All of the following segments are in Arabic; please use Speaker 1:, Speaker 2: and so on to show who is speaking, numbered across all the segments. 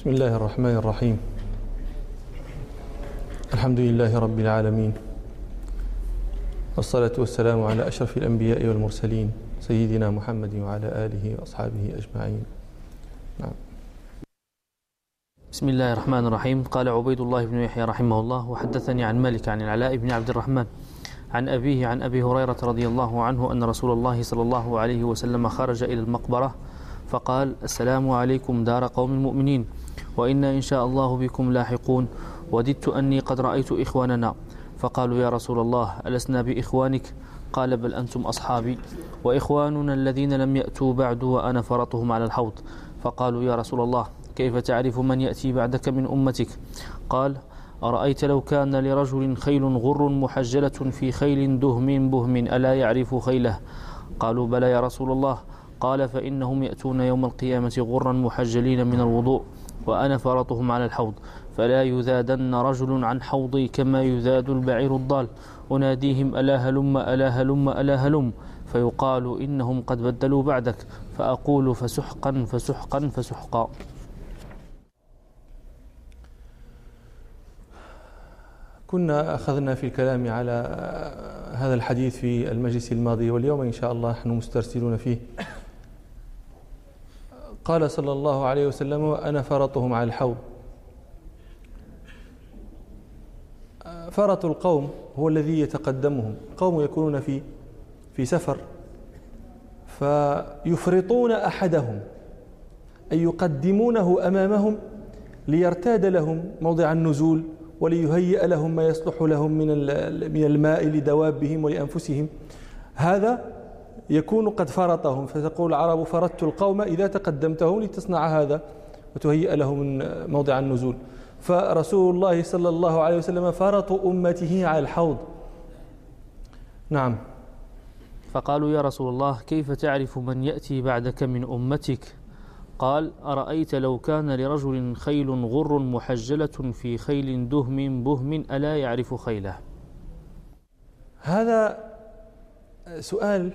Speaker 1: بسم الله الرحمن الرحيم. الحمد لله رب العالمين. والصلاة والسلام على أشرف الأنبياء والمرسلين سيدنا محمد وعلى آله وأصحابه أجمعين. نعم.
Speaker 2: بسم الله الرحمن الرحيم. قال عبيد الله بن يحيى رحمه الله وحدثني عن مالك عن العلاء بن عبد الرحمن عن أبيه عن أبي هريرة رضي الله عنه أن رسول الله صلى الله عليه وسلم خرج إلى المقبرة فقال السلام عليكم دار قوم المؤمنين وإنا إن شاء الله بكم لاحقون. وددت أني قد رأيت إخواننا. فقالوا يا رسول الله ألسنا بإخوانك؟ قال بل أنتم أصحابي. وإخواننا الذين لم يأتوا بعد وأنا فرطهم على الحوض. فقالوا يا رسول الله كيف تعرف من يأتي بعدك من أمتك؟ قال أرأيت لو كان لرجل خيل غر محجلة في خيل دهم بهم ألا يعرف خيله؟ قالوا بلى يا رسول الله. قال فإنهم يأتون يوم القيامة غرا محجلين من الوضوء. وأنا فرطهم على الحوض. فلا يذادن رجل عن حوضي كما يذاد البعير الضال. أناديهم ألا هلم ألا هلم ألا هلم. فيقال إنهم قد بدلوا بعدك. فأقول فسحقا فسحقا فسحقا.
Speaker 1: كنا أخذنا في الكلام على هذا الحديث في المجلس الماضي واليوم إن شاء الله نحن مسترسلون فيه. قال صلى الله عليه وسلم وأنا فرطهم على الحوض. فرط القوم هو الذي يتقدمهم. قوم يكونون في في سفر. فيفرطون أحدهم. أي يقدمونه أمامهم ليرتاد لهم موضع النزول وليهيئ لهم ما يصلح لهم من من الماء لدوابهم ولأنفسهم. هذا يكون قد فرطهم. فتقول العرب فرطت القوم إذا تقدمتهم لتصنع هذا وتهيئ لهم موضع النزول. فرسول الله صلى الله عليه وسلم فرط أمته على الحوض. نعم.
Speaker 2: فقالوا يا رسول الله كيف تعرف من يأتي بعدك من أمتك؟ قال أرأيت لو كان لرجل خيل غر محجلة في خيل دهم بهم ألا يعرف خيله؟
Speaker 1: هذا سؤال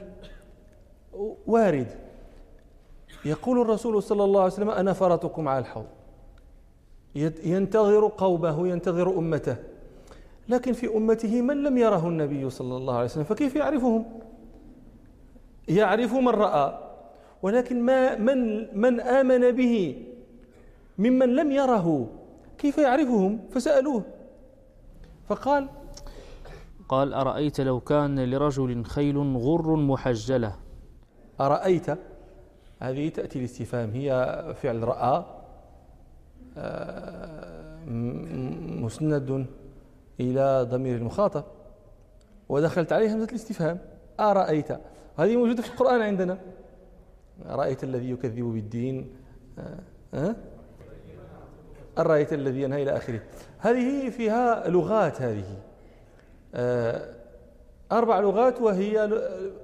Speaker 1: وارد. يقول الرسول صلى الله عليه وسلم أنا فرطكم على الحوض. ينتظر قومه ينتظر أمته. لكن في أمته من لم يره النبي صلى الله عليه وسلم؟ فكيف يعرفهم؟ يعرف من رأى. ولكن ما من من آمن به ممن لم يره كيف يعرفهم؟ فسألوه. فقال
Speaker 2: قال أرأيت لو كان لرجل خيل غر محجلة
Speaker 1: أرأيت هذه تأتي الاستفهام هي فعل رأى آه، مسند إلى ضمير المخاطب ودخلت عليه همزة الاستفهام أرأيت هذه موجودة في القرآن عندنا أرأيت الذي يكذب بالدين أه؟ أه؟ أرأيت الذي ينهى إلى آخره هذه فيها لغات هذه أه أربع لغات وهي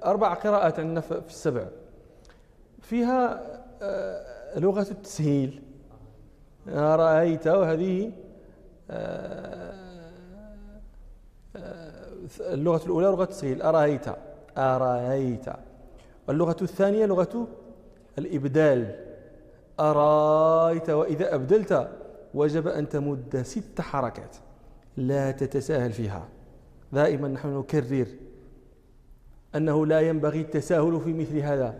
Speaker 1: أربع قراءات عندنا في السبع. فيها أه لغة التسهيل. رأيت وهذه أه اللغة الأولى لغة التسهيل. أرأيت؟ أرأيت. واللغة الثانية لغة الإبدال. أرأيت وإذا أبدلت وجب أن تمد ست حركات لا تتساهل فيها. دائما نحن نكرر أنه لا ينبغي التساهل في مثل هذا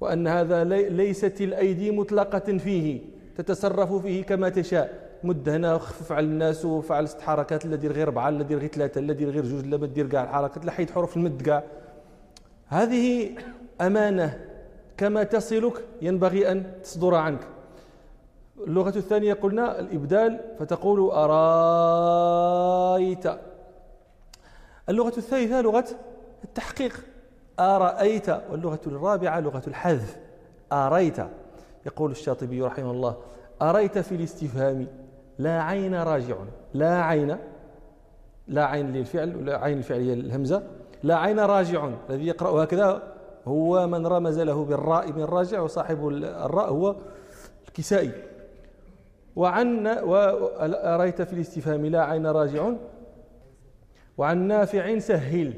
Speaker 1: وأن هذا ليست الأيدي مطلقة فيه تتصرف فيه كما تشاء. مد هنا خفف على الناس وفعل ست حركات لا دير غير أربعة لا دير غير ثلاثة لا دير غير جوج لا دير كاع الحركات لا حيد حروف المد كاع. هذه أمانة كما تصلك ينبغي أن تصدر عنك. اللغة الثانية قلنا الإبدال فتقول أرايت. اللغة الثالثة لغة التحقيق. أرأيت؟ واللغة الرابعة لغة الحذف. أريت. يقول الشاطبي رحمه الله. أريت في الاستفهام. لا عين راجع. لا عين. لا عين للفعل. ولا عين الفعل هي الهمزة. لا عين راجع. الذي يقرأ هكذا هو من رمز له بالراء من راجع وصاحب الراء هو الكسائي. وعن وأريت في الاستفهام. لا عين راجع. وعن نافع سهل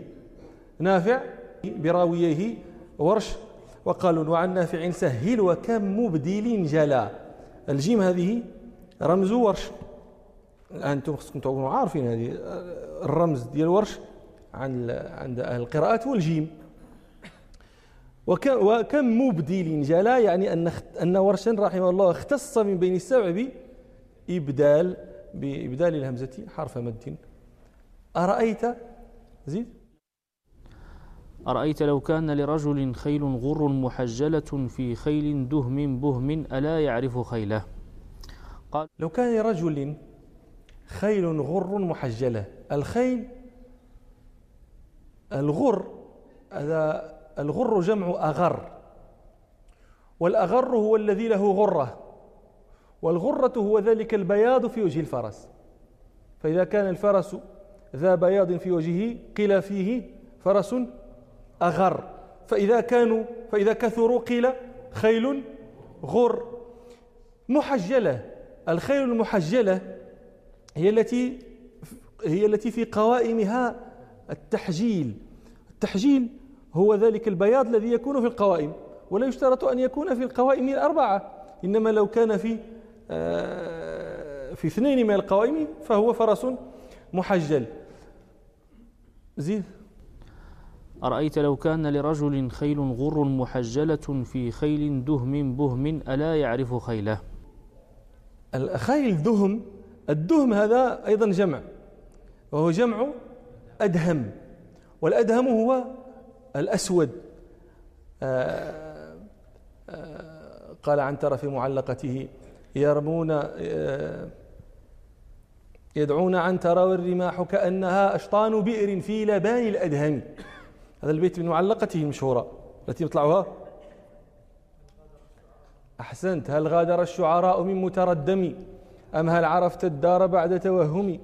Speaker 1: نافع براويه ورش وقالوا وعن نافع سهل وكم مبدل جلا. الجيم هذه رمز ورش. أنتم خصكم تكونوا عارفين هذه الرمز ديال ورش عند عند أهل القراءات هو الجيم وكم مبدل جلا يعني أن أن ورشا رحمه الله اختص من بين السبع بإبدال بإبدال الهمزة حرف مد. أرأيت؟ زيد؟
Speaker 2: أرأيت لو كان لرجل خيل غر محجلة في خيل دهم بهم ألا يعرف خيله.
Speaker 1: قال لو كان لرجل خيل غر محجلة الخيل الغر هذا الغر جمع أغر. والأغر هو الذي له غرة والغرة هو ذلك البياض في وجه الفرس. فإذا كان الفرس ذا بياض في وجهه قيل فيه فرس أغر. فإذا كانوا فإذا كثروا قيل خيل غر. محجلة الخيل المحجلة هي التي هي التي في قوائمها التحجيل. التحجيل هو ذلك البياض الذي يكون في القوائم ولا يشترط أن يكون في القوائم الأربعة. إنما لو كان في آه، في اثنين من القوائم فهو فرس محجل. زيد.
Speaker 2: أرأيت لو كان لرجل خيل غر محجلة في خيل دهم بهم ألا يعرف خيله؟
Speaker 1: الخيل دهم الدهم هذا أيضا جمع وهو جمع أدهم والأدهم هو الأسود. آه، آه، قال عنتر في معلقته يرمون يدعون عنتر والرماح كأنها أشطان بئر في لبان الأدهم هذا البيت من معلقته المشهورة. التي يطلعها؟ أحسنت. هل غادر الشعراء من متردم؟ أم هل عرفت الدار بعد توهمي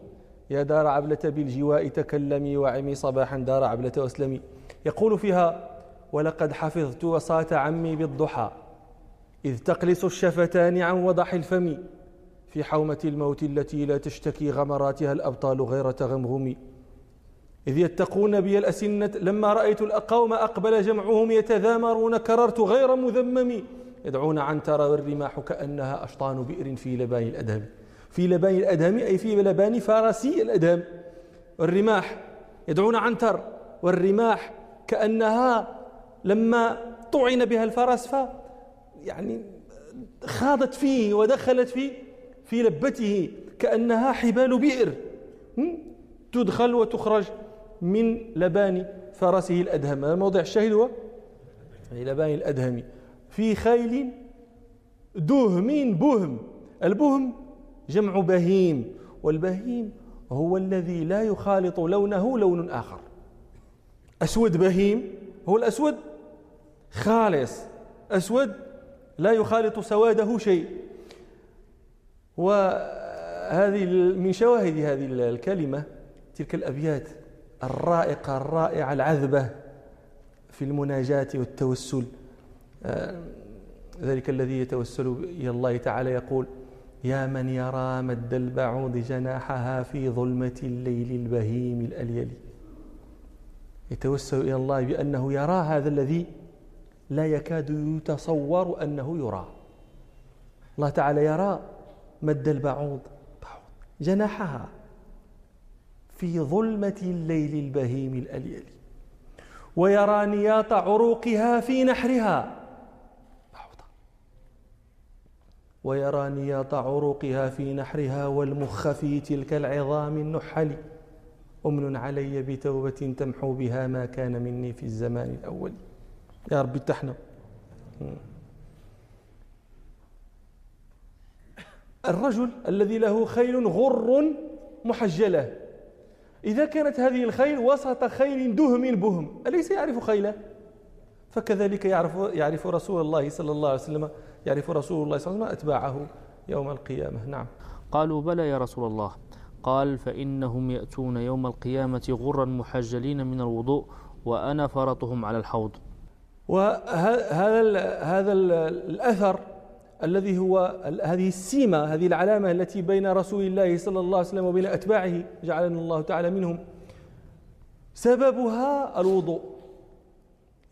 Speaker 1: يا دار عبلة بالجواء تكلمي وعمي صباحا دار عبلة واسلمي يقول فيها ولقد حفظت وصاة عمي بالضحى إذ تقلص الشفتان عن وضح الفم. في حومة الموت التي لا تشتكي غمراتها الأبطال غير تغمغم إذ يتقون بي الأسنة لما رأيت الأقوم أقبل جمعهم يتذامرون كررت غير مذمم. يدعون عنتر والرماح كأنها أشطان بئر في لبان الأدهم. في لبان الأدهم أي في لبان فارسي الأدهم. والرماح يدعون عنتر والرماح كأنها لما طعن بها الفرس يعني خاضت فيه ودخلت في في لبته كأنها حبال بئر. تدخل وتخرج من لبان فرسه الأدهم. هذا موضع الشاهد هو؟ لبان الأدهم. في خيل دهم بهم. البهم جمع بهيم والبهيم هو الذي لا يخالط لونه لون آخر. أسود بهيم هو الأسود؟ خالص. أسود لا يخالط سواده شيء. وهذه من شواهد هذه الكلمة تلك الأبيات الرائقة الرائعة العذبة في المناجاة والتوسل. آه، ذلك الذي يتوسل إلى الله تعالى يقول يا من يرى مد البعوض جناحها في ظلمة الليل البهيم الأليل يتوسل إلى الله بأنه يرى هذا الذي لا يكاد يتصور أنه يرى. الله تعالى يرى مد البعوض. جناحها في ظلمة الليل البهيم الأليل ويرى نياط عروقها في نحرها. ويرى نياط عروقها في نحرها والمخ في تلك العظام النحل. أمن علي بتوبة تمحو بها ما كان مني في الزمان الأول. يا رب اتحنا. الرجل الذي له خيل غر محجلة. إذا كانت هذه الخيل وسط خيل دهم بهم أليس يعرف خيله؟ فكذلك يعرف يعرف رسول الله صلى الله عليه وسلم يعرف رسول الله صلى الله عليه وسلم أتباعه يوم القيامة. نعم.
Speaker 2: قالوا بلى يا رسول الله. قال فإنهم يأتون يوم القيامة غرا محجلين من الوضوء وأنا فرطهم على الحوض.
Speaker 1: وهذا هذا الأثر الذي هو هذه السيمة هذه العلامة التي بين رسول الله صلى الله عليه وسلم وبين أتباعه جعلنا الله تعالى منهم. سببها الوضوء.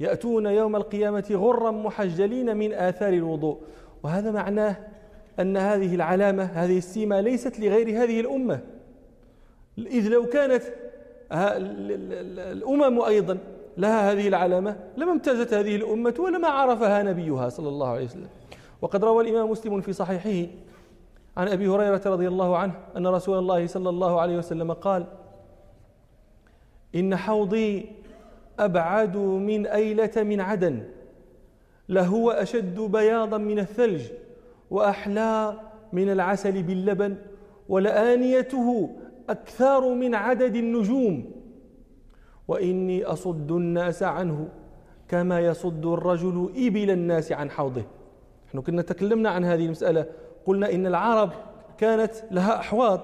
Speaker 1: يأتون يوم القيامة غرا محجلين من آثار الوضوء. وهذا معناه أن هذه العلامة هذه السيمة ليست لغير هذه الأمة. إذ لو كانت الأمم أيضا لها هذه العلامة لما امتازت هذه الأمة ولما عرفها نبيها صلى الله عليه وسلم. وقد روى الإمام مسلم في صحيحه عن أبي هريرة رضي الله عنه أن رسول الله صلى الله عليه وسلم قال إن حوضي أبعد من أيلة من عدن لهو أشد بياضا من الثلج وأحلى من العسل باللبن ولآنيته أكثر من عدد النجوم وإني أصد الناس عنه كما يصد الرجل إبل الناس عن حوضه. نحن كنا تكلمنا عن هذه المسألة قلنا إن العرب كانت لها أحواض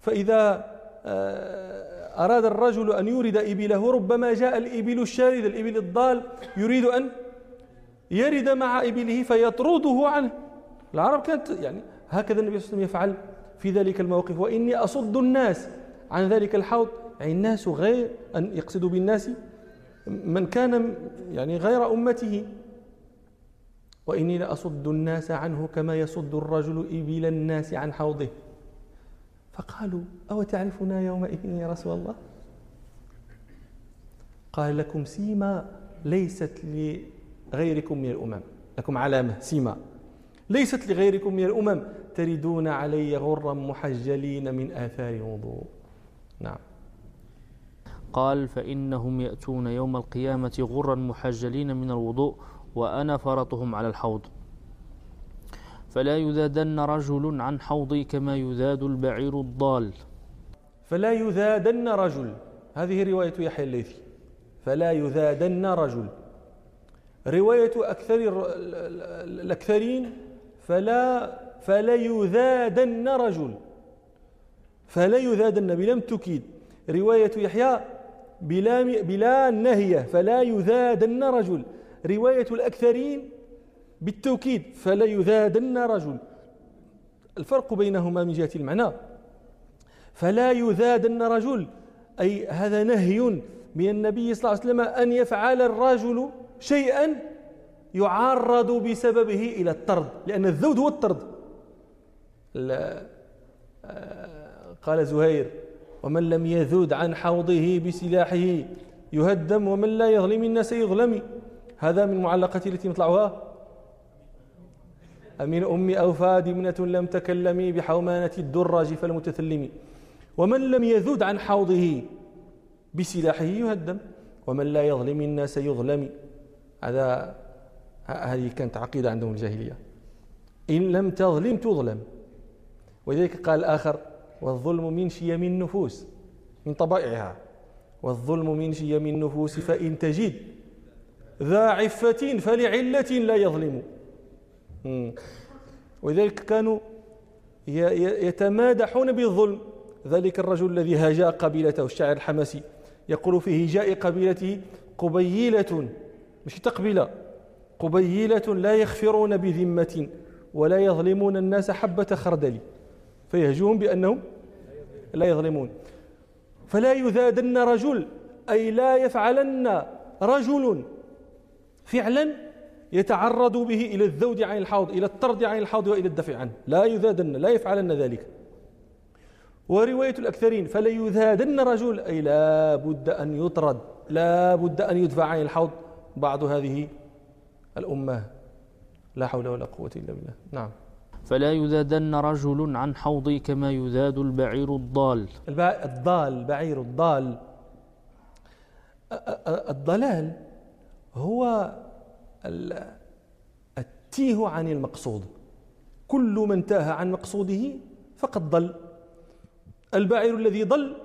Speaker 1: فإذا آه، أراد الرجل أن يورد إبله ربما جاء الإبل الشارد الإبل الضال يريد أن يرد مع إبله فيطرده عنه. العرب كانت يعني هكذا النبي صلى الله عليه وسلم يفعل في ذلك الموقف. وإني أصد الناس عن ذلك الحوض. يعني الناس غير أن يقصد بالناس من كان يعني غير أمته. وإني لأصد الناس عنه كما يصد الرجل إبل الناس عن حوضه. فقالوا أو تعرفنا يومئذ يا رسول الله؟ قال لكم سيما ليست لغيركم من الأمم. لكم علامة سيما. ليست لغيركم من الأمم. تردون علي غرا محجلين من آثار الوضوء نعم.
Speaker 2: قال فإنهم يأتون يوم القيامة غرا محجلين من الوضوء. وأنا فرطهم على الحوض. فلا يذادن رجل عن حوضي كما يذاد البعير الضال.
Speaker 1: فلا يذادن رجل. هذه رواية يحيى الليثي. فلا يذادن رجل. رواية أكثر الأكثرين فلا فلا يذادن رجل. فلا يذادن بلم تكيد. رواية يحيى بلا بلا النهية فلا يذادن رجل. رواية الأكثرين بالتوكيد فلا يذادن رجل. الفرق بينهما من جهة المعنى. فلا يذادن رجل أي هذا نهي من النبي صلى الله عليه وسلم أن يفعل الرجل شيئا يعرض بسببه إلى الطرد لأن الذود هو الطرد. آه، قال زهير ومن لم يذود عن حوضه بسلاحه يهدم ومن لا يظلم الناس يظلم. هذا من معلقتي التي مطلعها أمين أمي أوفى دمنة لم تكلمي بحومانة الدراج فالمتثلم ومن لم يذود عن حوضه بسلاحه يهدم ومن لا يظلم الناس يظلم. هذا هذه كانت عقيدة عندهم الجاهلية. إن لم تظلم تظلم. ولذلك قال الآخر والظلم من شيم النفوس من طبائعها. والظلم من شيم النفوس فإن تجد ذا عفة فلعلة لا يظلم. ولذلك كانوا يتمادحون بالظلم. ذلك الرجل الذي هاجأ قبيلته الشاعر الحماسي يقول في هجاء قبيلته قبيلة مش تقبيلة. قبيلة لا يخفرون بذمة ولا يظلمون الناس حبة خردل. فيهجوهم بأنهم لا يظلمون. فلا يذادن رجل أي لا يفعلن رجل فعلا يتعرض به إلى الذود عن الحوض إلى الطرد عن الحوض وإلى الدفع عنه. لا يذادن لا يفعلن ذلك. ورواية الأكثرين فلا يذادن رجل أي لا بد أن يطرد لا بد أن يدفع عن الحوض بعض هذه الأمة. لا حول ولا قوة إلا بالله. نعم.
Speaker 2: فلا يذادن رجل عن حوضي كما يذاد البعير الضال.
Speaker 1: الضال البعير الضال. الضلال. هو التيه عن المقصود. كل من تاه عن مقصوده فقد ضل. البعير الذي ضل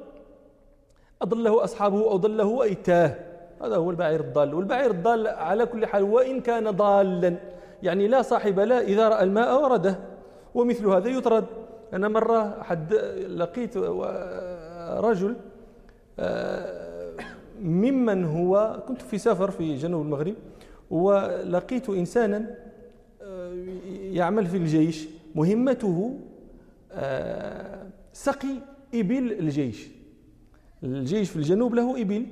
Speaker 1: أضله أصحابه أو ضله أي تاه. هذا هو البعير الضال. والبعير الضال على كل حال وإن كان ضالا يعني لا صاحب لا إذا رأى الماء ورده. ومثل هذا يطرد. أنا مرة حد لقيت رجل آه، ممن هو كنت في سفر في جنوب المغرب ولقيت إنسانا آه، يعمل في الجيش. مهمته آه، سقي إبل الجيش. الجيش في الجنوب له إبل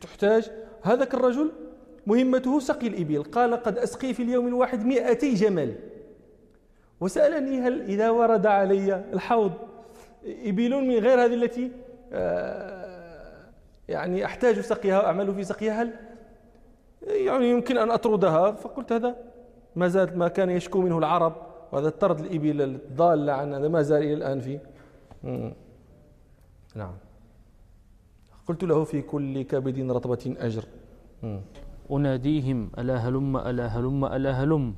Speaker 1: تحتاج. هذاك الرجل مهمته سقي الإبل. قال قد أسقي في اليوم الواحد مئتي جمل. وسألني هل إذا ورد علي الحوض إبل من غير هذه التي آه، يعني أحتاج سقيها وأعمل في سقيها هل؟ يعني يمكن أن أطردها. فقلت هذا ما زالت ما كان يشكو منه العرب وهذا الطرد الإبل الضالة عن هذا ما زال إلى الآن في نعم. قلت له في كل كبد رطبة أجر.
Speaker 2: أناديهم ألا هلم ألا هلم ألا هلم.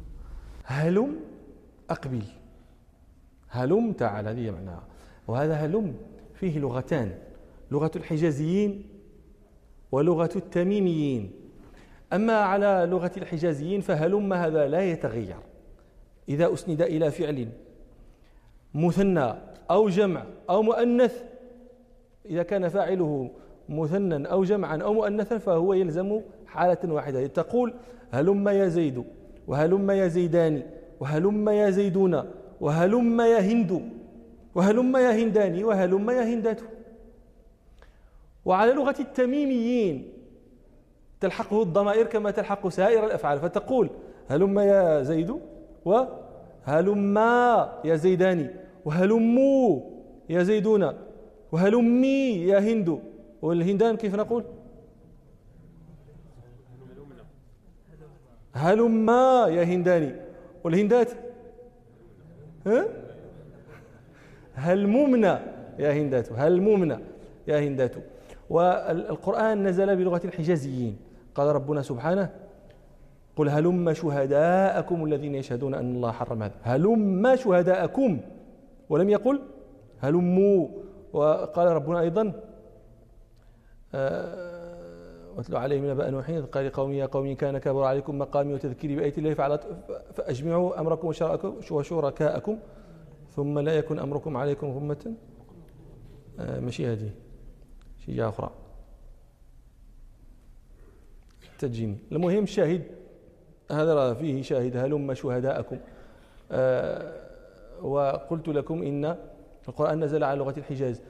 Speaker 1: هلم؟ أقبل. هلم تعال هذه معناها وهذا هلم فيه لغتان لغة الحجازيين ولغة التميميين. أما على لغة الحجازيين فهلم هذا لا يتغير. إذا أسند إلى فعل مثنى أو جمع أو مؤنث إذا كان فاعله مثنى أو جمعا أو مؤنثا فهو يلزم حالة واحدة. تقول هلم يا زيد وهلم يا زيدان وهلم يا زيدون وهلم يا هند وهلم يا هندان وهلم يا هندات. وعلى لغة التميميين. تلحقه الضمائر كما تلحق سائر الأفعال. فتقول هلم يا زيد وهلما يا زيدان وهلموا يا زيدون وهلمي يا هند. والهندان كيف نقول؟ هلما يا هنداني والهندات؟ ها؟ هلممنا يا هندات. هلممنا يا هندات. والقرآن نزل بلغة الحجازيين. قال ربنا سبحانه قل هلم شهداءكم الذين يشهدون أن الله حرم هذا. هلم شهداءكم. ولم يقل هلموا. وقال ربنا أيضا آه، واتلو عليهم نبأ نوح قال لقوم يا قوم كان كبر عليكم مقامي وتذكيري بآيات الله فأجمعوا أمركم وشركاءكم ثم لا يكن أمركم عليكم غمة. آه، ماشي هذه شيء أخرى. تجيني. المهم شاهد هذا فيه شاهد هلم شهداءكم. آه وقلت لكم إن القرآن نزل على لغة الحجاز.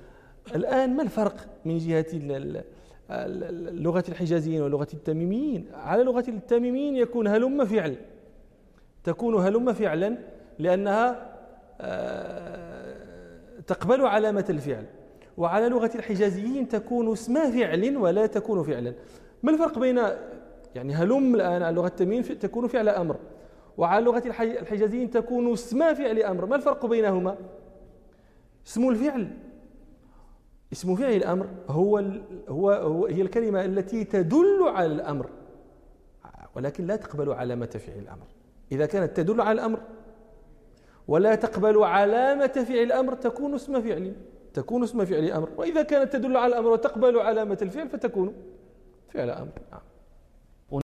Speaker 1: الآن ما الفرق من جهة لغة الحجازيين ولغة التميميين؟ على لغة التميميين يكون هلم فعل. تكون هلم فعلا لأنها آه، تقبل علامة الفعل. وعلى لغة الحجازيين تكون اسم فعل ولا تكون فعلا. ما الفرق بين يعني هلم الآن على لغة التميم تكون فعل أمر وعلى لغة الحجازيين تكون اسم فعل أمر ما الفرق بينهما؟ اسم الفعل. اسم فعل الأمر هو, هو, هو هي الكلمة التي تدل على الأمر ولكن لا تقبل علامة فعل الأمر. إذا كانت تدل على الأمر ولا تقبل علامة فعل الأمر تكون اسم فعل. تكون اسم فعل أمر. وإذا كانت تدل على الأمر وتقبل علامة الفعل فتكون فعل أمر. نعم.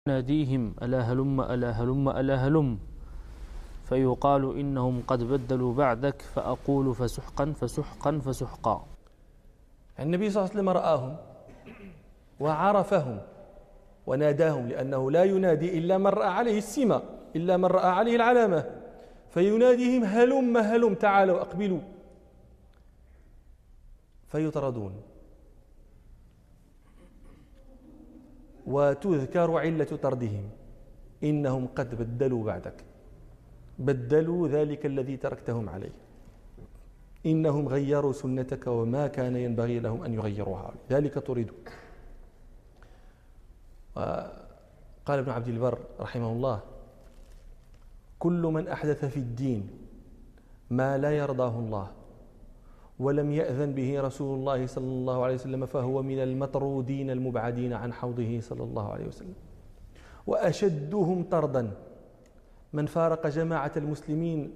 Speaker 2: أناديهم ألا هلم ألا هلم ألا هلم. فيقال إنهم قد بدلوا بعدك فأقول فسحقا فسحقا فسحقا.
Speaker 1: النبي صلى الله عليه وسلم رآهم وعرفهم وناداهم لأنه لا ينادي إلا من رأى عليه السمة إلا من رأى عليه العلامة. فيناديهم هلم هلم تعالوا أقبلوا. فيطردون. وتذكر علة طردهم. إنهم قد بدلوا بعدك. بدلوا ذلك الذي تركتهم عليه. إنهم غيروا سنتك وما كان ينبغي لهم أن يغيروها ذلك تريد قال ابن عبد البر رحمه الله كل من أحدث في الدين ما لا يرضاه الله ولم يأذن به رسول الله صلى الله عليه وسلم فهو من المطرودين المبعدين عن حوضه صلى الله عليه وسلم. وأشدهم طردا. من فارق جماعة المسلمين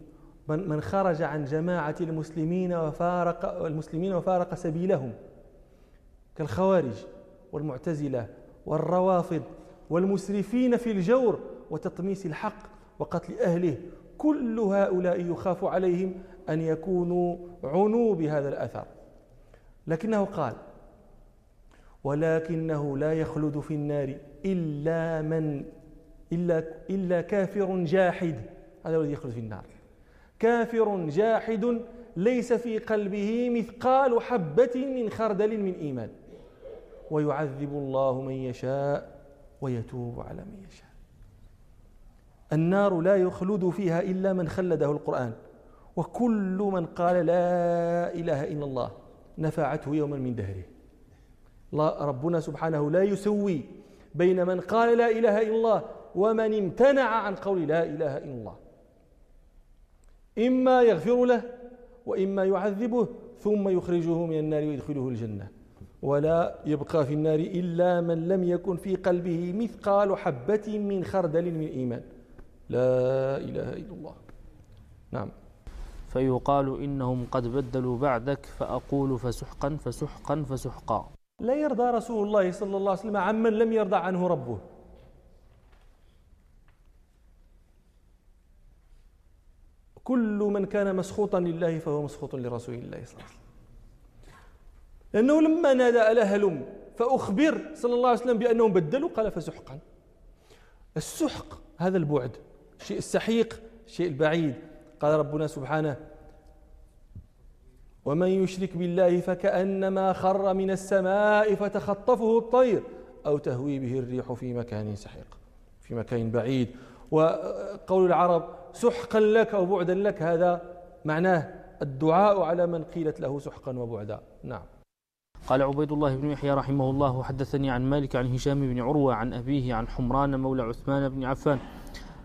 Speaker 1: من من خرج عن جماعة المسلمين وفارق المسلمين وفارق سبيلهم. كالخوارج والمعتزلة والروافض والمسرفين في الجور وتطميس الحق وقتل أهله. كل هؤلاء يخاف عليهم أن يكونوا عنوا بهذا الأثر. لكنه قال ولكنه لا يخلد في النار إلا من إلا, إلا كافر جاحد. هذا الذي يخلد في النار. كافر جاحد ليس في قلبه مثقال حبة من خردل من إيمان. ويعذب الله من يشاء ويتوب على من يشاء. النار لا يخلد فيها إلا من خلده القرآن. وكل من قال لا إله إلا الله نفعته يوما من دهره. ربنا سبحانه لا يسوي بين من قال لا إله إلا الله ومن امتنع عن قول لا إله إلا الله. إما يغفر له وإما يعذبه ثم يخرجه من النار ويدخله الجنة. ولا يبقى في النار إلا من لم يكن في قلبه مثقال حبة من خردل من إيمان. لا إله إلا الله. نعم.
Speaker 2: فيقال إنهم قد بدلوا بعدك فأقول فسحقا فسحقا فسحقا.
Speaker 1: لا يرضى رسول الله صلى الله عليه وسلم عمن لم يرضى عنه ربه. كل من كان مسخوطا لله فهو مسخوط لرسول الله صلى الله عليه وسلم. لأنه لما نادى ألا هلم فأخبر صلى الله عليه وسلم بأنهم بدلوا قال فسحقا. السحق هذا البعد الشيء السحيق الشيء البعيد. قال ربنا سبحانه ومن يشرك بالله فكأنما خر من السماء فتخطفه الطير أو تهوي به الريح في مكان سحيق في مكان بعيد. وقول العرب سحقا لك أو بعدا لك هذا معناه الدعاء على من قيلت له سحقا وبعدا. نعم.
Speaker 2: قال عبيد الله بن يحيى رحمه الله حدثني عن مالك عن هشام بن عروة عن أبيه عن حمران مولى عثمان بن عفان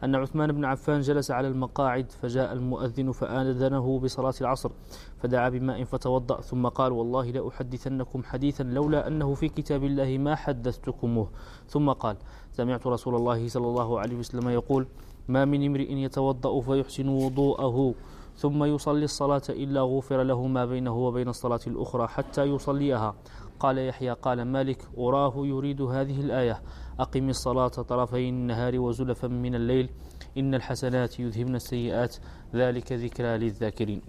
Speaker 2: أن عثمان بن عفان جلس على المقاعد فجاء المؤذن فآذنه بصلاة العصر فدعا بماء فتوضأ ثم قال والله لأحدثنكم حديثا لولا أنه في كتاب الله ما حدثتكمه ثم قال سمعت رسول الله صلى الله عليه وسلم يقول ما من امرئ يتوضأ فيحسن وضوءه. ثم يصلي الصلاة إلا غفر له ما بينه وبين الصلاة الأخرى حتى يصليها. قال يحيى قال مالك أراه يريد هذه الآية أقم الصلاة طرفي النهار وزلفا من الليل إن الحسنات يذهبن السيئات. ذلك ذكرى للذاكرين.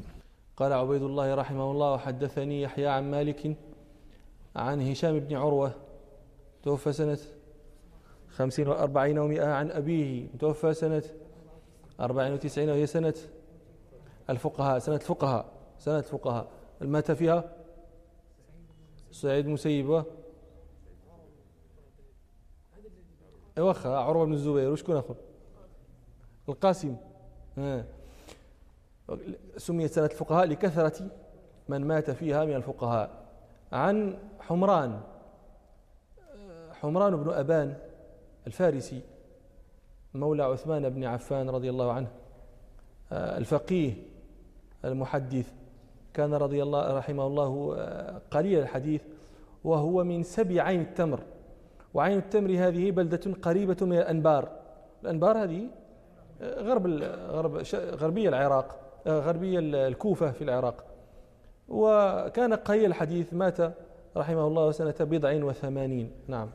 Speaker 1: قال عبيد الله رحمه الله وحدثني يحيى عن مالك عن هشام بن عروة توفى سنة خمسين وأربعين ومئة عن أبيه توفى سنة أربعين وتسعين وهي سنة الفقهاء سنة الفقهاء سنة الفقهاء. مات فيها؟ سعيد المسيب واخا عروة بن الزبير وشكون اخر القاسم. سميت سنة الفقهاء لكثرة من مات فيها من الفقهاء. عن حمران. حمران بن أبان الفارسي مولى عثمان بن عفان رضي الله عنه الفقيه. المحدث. كان رضي الله رحمه الله قليل الحديث. وهو من سبي عين التمر. وعين التمر هذه بلدة قريبة من الأنبار. الأنبار هذه غرب غرب غربية العراق غربية الكوفة في العراق. وكان قليل الحديث. مات رحمه الله سنة بضع وثمانين. نعم.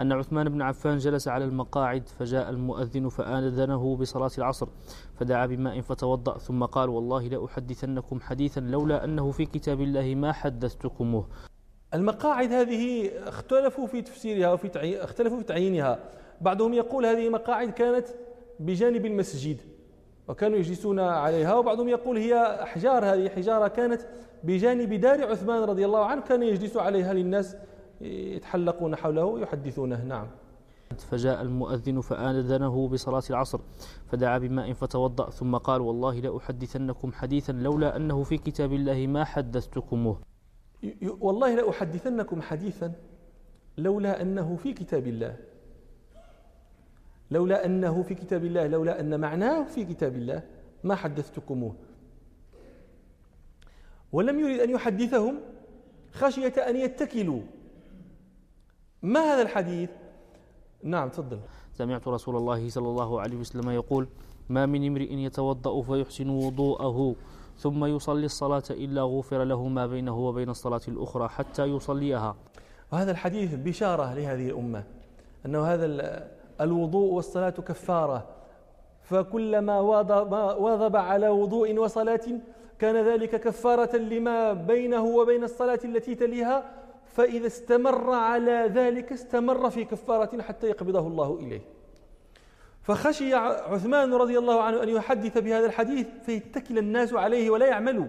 Speaker 2: أن عثمان بن عفان جلس على المقاعد فجاء المؤذن فآذنه بصلاة العصر فدعا بماء فتوضأ ثم قال والله لأحدثنكم حديثا لولا أنه في كتاب الله ما حدثتكموه.
Speaker 1: المقاعد هذه اختلفوا في تفسيرها وفي تعي... اختلفوا في تعيينها. بعضهم يقول هذه مقاعد كانت بجانب المسجد وكانوا يجلسون عليها وبعضهم يقول هي أحجار هذه حجارة كانت بجانب دار عثمان رضي الله عنه كان يجلس عليها للناس يتحلقون حوله يحدثونه نعم.
Speaker 2: فجاء المؤذن فآذنه بصلاة العصر فدعا بماء فتوضأ ثم قال والله لأحدثنكم حديثا لولا أنه في كتاب الله ما حدثتكموه.
Speaker 1: والله لأحدثنكم حديثا لولا أنه في كتاب الله. لولا أنه في كتاب الله لولا أن معناه في كتاب الله ما حدثتكموه. ولم يريد أن يحدثهم خشية أن يتكلوا. ما هذا الحديث؟ نعم تفضل.
Speaker 2: سمعت رسول الله صلى الله عليه وسلم يقول ما من امرئ يتوضأ فيحسن وضوءه ثم يصلي الصلاة إلا غفر له ما بينه وبين الصلاة الأخرى حتى يصليها.
Speaker 1: وهذا الحديث بشارة لهذه الأمة أنه هذا الوضوء والصلاة كفارة. فكلما واظب على وضوء وصلاة كان ذلك كفارة لما بينه وبين الصلاة التي تليها فإذا استمر على ذلك استمر في كفارة حتى يقبضه الله إليه. فخشي عثمان رضي الله عنه أن يحدث بهذا الحديث فيتكل الناس عليه ولا يعملوا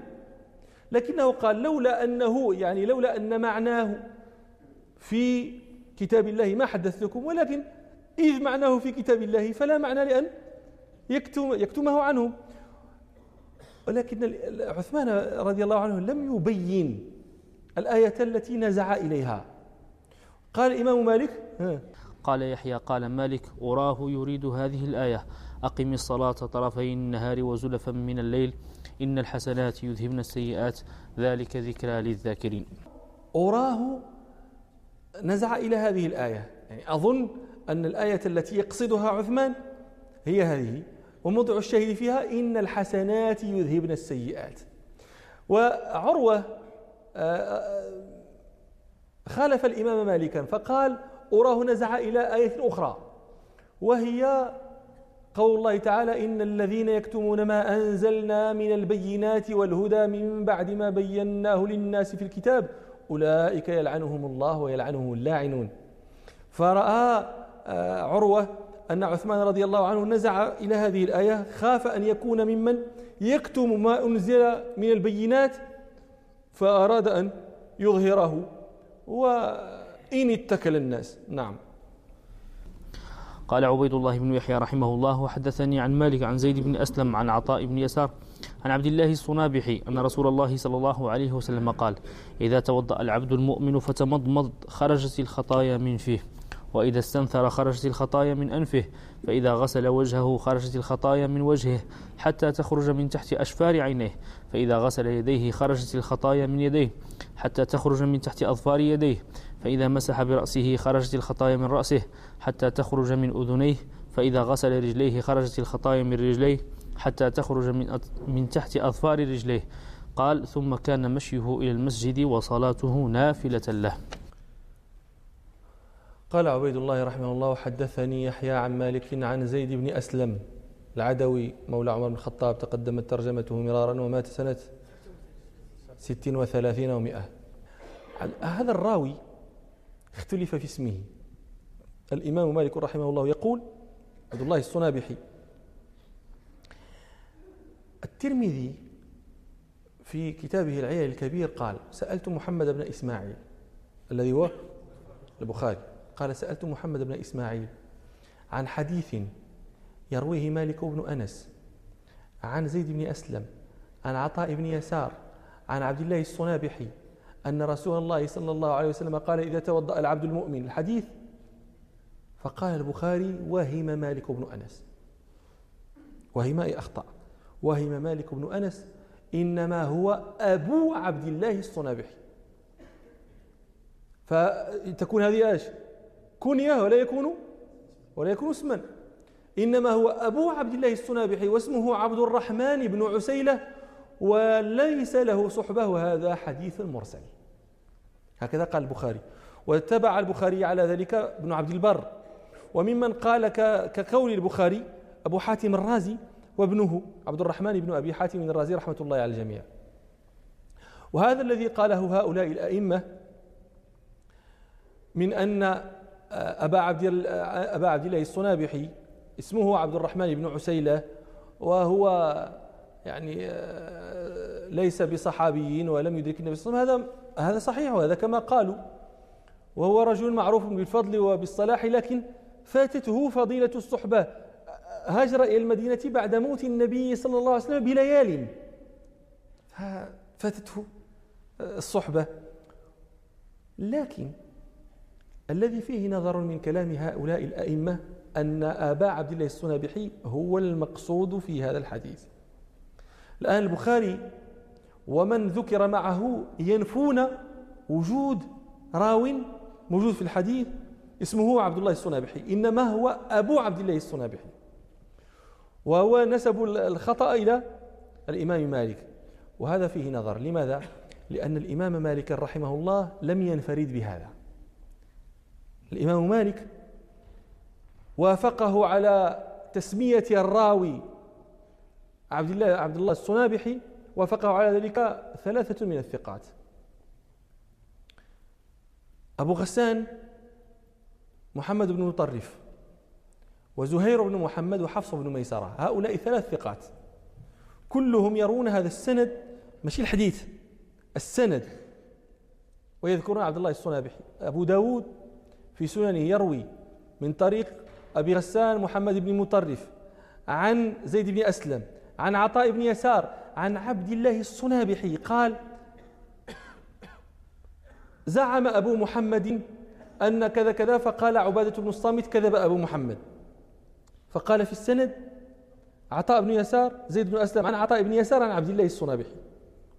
Speaker 1: لكنه قال لولا أنه يعني لولا أن معناه في كتاب الله ما حدثتكم ولكن إذ معناه في كتاب الله فلا معنى لأن يكتم يكتمه عنهم ولكن عثمان رضي الله عنه لم يبين الآية التي نزع إليها. قال الإمام مالك
Speaker 2: قال يحيى قال مالك أراه يريد هذه الآية. أقم الصلاة طرفي النهار وزلفا من الليل. إن الحسنات يذهبن السيئات. ذلك ذكرى للذاكرين.
Speaker 1: أراه نزع إلى هذه الآية. يعني أظن أن الآية التي يقصدها عثمان هي هذه. وموضع الشاهد فيها إن الحسنات يذهبن السيئات. وعروة خالف الإمام مالكا فقال أراه نزع إلى آية أخرى. وهي قول الله تعالى إن الذين يكتمون ما أنزلنا من البينات والهدى من بعد ما بيناه للناس في الكتاب أولئك يلعنهم الله ويلعنهم اللاعنون. فرأى آه، عروة أن عثمان رضي الله عنه نزع إلى هذه الآية خاف أن يكون ممن يكتم ما أنزل من البينات فأراد أن يظهره وإن اتكل الناس. نعم.
Speaker 2: قال عبيد الله بن يحيى رحمه الله وحدثني عن مالك عن زيد بن أسلم عن عطاء بن يسار عن عبد الله الصنابحي أن رسول الله صلى الله عليه وسلم قال إذا توضأ العبد المؤمن فتمضمض خرجت الخطايا من فيه. وإذا استنثر خرجت الخطايا من أنفه فإذا غسل وجهه خرجت الخطايا من وجهه حتى تخرج من تحت أشفار عينيه فإذا غسل يديه خرجت الخطايا من يديه حتى تخرج من تحت أظفار يديه فإذا مسح برأسه خرجت الخطايا من رأسه حتى تخرج من أذنيه فإذا غسل رجليه خرجت الخطايا من رجليه حتى تخرج من, من تحت أظفار رجليه. قال ثم كان مشيه إلى المسجد وصلاته نافلة له.
Speaker 1: قال عبيد الله رحمه الله حدثني يحيى عن مالك عن زيد بن أسلم العدوي مولى عمر بن الخطاب تقدمت ترجمته مرارا ومات سنة ست وثلاثين ومائة. هذا الراوي اختلف في اسمه. الإمام مالك رحمه الله يقول عبد الله الصنابحي. الترمذي في كتابه العيال الكبير قال سألت محمد بن إسماعيل الذي هو البخاري. قال سألت محمد بن إسماعيل عن حديث يرويه مالك بن أنس عن زيد بن أسلم عن عطاء بن يسار عن عبد الله الصنابحي أن رسول الله صلى الله عليه وسلم قال إذا توضأ العبد المؤمن الحديث؟ فقال البخاري وهم مالك بن أنس. وهم أي أخطأ. وهم مالك بن أنس إنما هو أبو عبد الله الصنابحي. فتكون هذه إيش؟ كنية ولا يكون ولا يكون اسما. إنما هو أبو عبد الله الصنابحي واسمه عبد الرحمن بن عسيلة وليس له صحبة وهذا حديث مرسل. هكذا قال البخاري. واتبع البخاري على ذلك ابن عبد البر. وممن قال كقول البخاري أبو حاتم الرازي وابنه عبد الرحمن بن أبي حاتم الرازي رحمة الله على الجميع. وهذا الذي قاله هؤلاء الأئمة من أن أبا عبد أبا عبد الله الصنابحي اسمه عبد الرحمن بن عسيلة وهو يعني ليس بصحابي ولم يدرك النبي صلى الله عليه وسلم. هذا هذا صحيح وهذا كما قالوا. وهو رجل معروف بالفضل وبالصلاح لكن فاتته فضيلة الصحبة. هاجر إلى المدينة بعد موت النبي صلى الله عليه وسلم بليال. فاتته الصحبة. لكن الذي فيه نظر من كلام هؤلاء الأئمة أن آباء عبد الله السنابحي هو المقصود في هذا الحديث. الآن البخاري ومن ذكر معه ينفون وجود راو موجود في الحديث اسمه عبد الله السنابحي إنما هو أبو عبد الله السنابحي. وهو نسب الخطأ إلى الإمام مالك. وهذا فيه نظر. لماذا؟ لأن الإمام مالك رحمه الله لم ينفرد بهذا. الإمام مالك وافقه على تسمية الراوي عبد الله عبد الله الصنابحي وافقه على ذلك ثلاثة من الثقات. أبو غسان محمد بن مطرف وزهير بن محمد وحفص بن ميسرة هؤلاء ثلاث ثقات. كلهم يرون هذا السند ماشي الحديث السند ويذكرون عبد الله الصنابحي أبو داود في سننه يروي من طريق أبي غسان محمد بن مطرف عن زيد بن أسلم عن عطاء بن يسار عن عبد الله الصنابحي قال زعم أبو محمد أن كذا كذا فقال عبادة بن الصامت كذب أبو محمد. فقال في السند عطاء بن يسار زيد بن أسلم عن عطاء بن يسار عن عبد الله الصنابحي.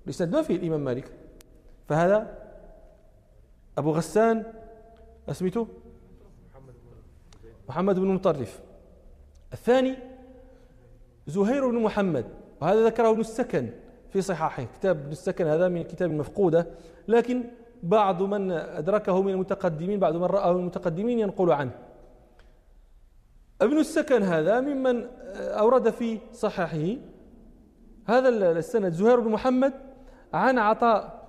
Speaker 1: الإسناد ما فيه الإمام مالك. فهذا أبو غسان اسمته محمد بن مطرف. الثاني زهير بن محمد وهذا ذكره ابن السكن في صحاحه. كتاب ابن السكن هذا من الكتاب المفقودة لكن بعض من أدركه من المتقدمين بعض من رآه من المتقدمين ينقل عنه. ابن السكن هذا ممن أورد في صحاحه هذا السند. زهير بن محمد عن عطاء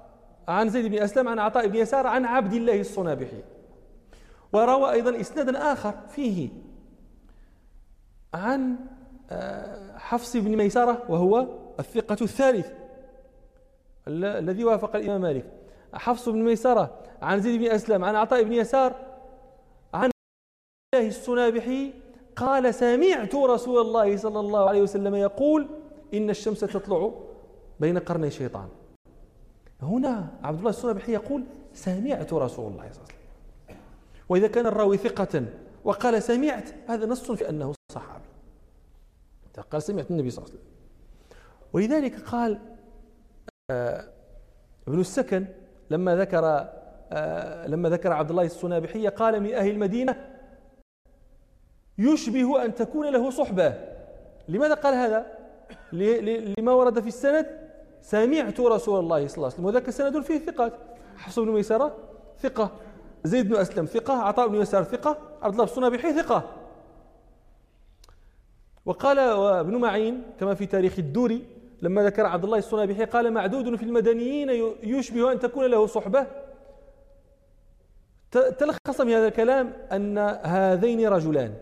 Speaker 1: عن زيد بن أسلم عن عطاء بن يسار عن عبد الله الصنابحي. وروى أيضا إسنادا آخر فيه عن آه، حفص بن ميسرة وهو الثقة الثالث الذي وافق الإمام مالك. حفص بن ميسرة عن زيد بن أسلم عن عطاء بن يسار عن الله السنابحي قال سمعت رسول الله صلى الله عليه وسلم يقول إن الشمس تطلع بين قرني شيطان هنا عبد الله السنابحي يقول سمعت رسول الله صلى الله عليه وسلم. وإذا كان الراوي ثقة وقال سمعت هذا نص في أنه صحابي. قال سمعت النبي صلى الله عليه وسلم. ولذلك قال آه ابن السكن لما ذكر آه لما ذكر عبد الله السنابحي قال من أهل المدينة يشبه أن تكون له صحبة. لماذا قال هذا؟ لما ورد في السند سمعت رسول الله صلى الله عليه وسلم. وذاك سند فيه ثقات حفص بن ميسرة ثقة. زيد بن أسلم ثقة عطاء بن يسار ثقة عبد الله الصنابحي ثقة. وقال ابن معين كما في تاريخ الدوري لما ذكر عبد الله الصنابحي قال معدود في المدنيين يشبه أن تكون له صحبة. تلخص من هذا الكلام أن هذين رجلان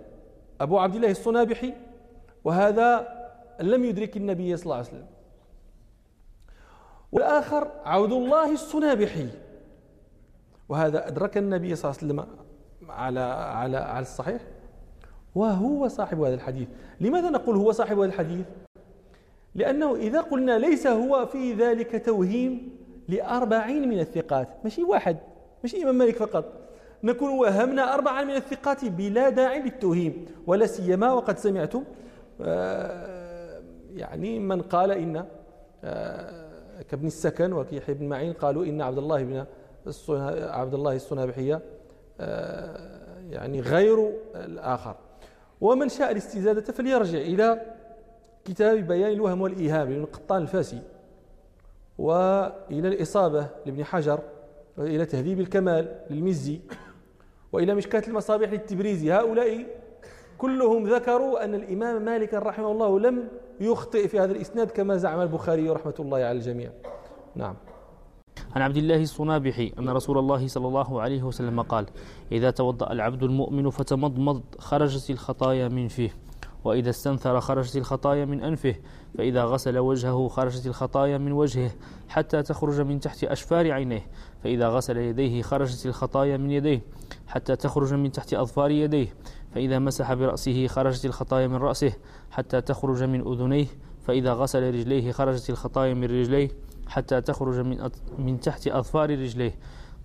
Speaker 1: أبو عبد الله الصنابحي وهذا لم يدرك النبي صلى الله عليه وسلم. والآخر عبد الله الصنابحي وهذا أدرك النبي صلى الله عليه وسلم على على على الصحيح؟ وهو صاحب هذا الحديث. لماذا نقول هو صاحب هذا الحديث؟ لأنه إذا قلنا ليس هو في ذلك توهيم لأربعين من الثقات ماشي واحد ماشي إمام مالك فقط. نكون وهمنا أربعة من الثقات بلا داعي للتوهيم ولا سيما وقد سمعتم آه، يعني من قال إن آه، كابن السكن وكيحيى بن معين قالوا إن عبد الله بن عبد الله السنابحية آه، يعني غير الآخر. ومن شاء الاستزادة فليرجع إلى كتاب بيان الوهم والإيهام لابن قطان الفاسي وإلى الإصابة لابن حجر وإلى تهذيب الكمال للمزي وإلى مشكاة المصابيح للتبريزي هؤلاء كلهم ذكروا أن الإمام مالك رحمه الله لم يخطئ في هذا الإسناد كما زعم البخاري رحمة الله على الجميع. نعم.
Speaker 2: عن عبد الله الصنابحي أن رسول الله صلى الله عليه وسلم قال إذا توضأ العبد المؤمن فتمضمض خرجت الخطايا من فيه وإذا استنثر خرجت الخطايا من أنفه فإذا غسل وجهه خرجت الخطايا من وجهه حتى تخرج من تحت أشفار عينيه فإذا غسل يديه خرجت الخطايا من يديه حتى تخرج من تحت أظفار يديه فإذا مسح برأسه خرجت الخطايا من رأسه حتى تخرج من أذنيه فإذا غسل رجليه خرجت الخطايا من رجليه حتى تخرج من من تحت أظفار رجليه.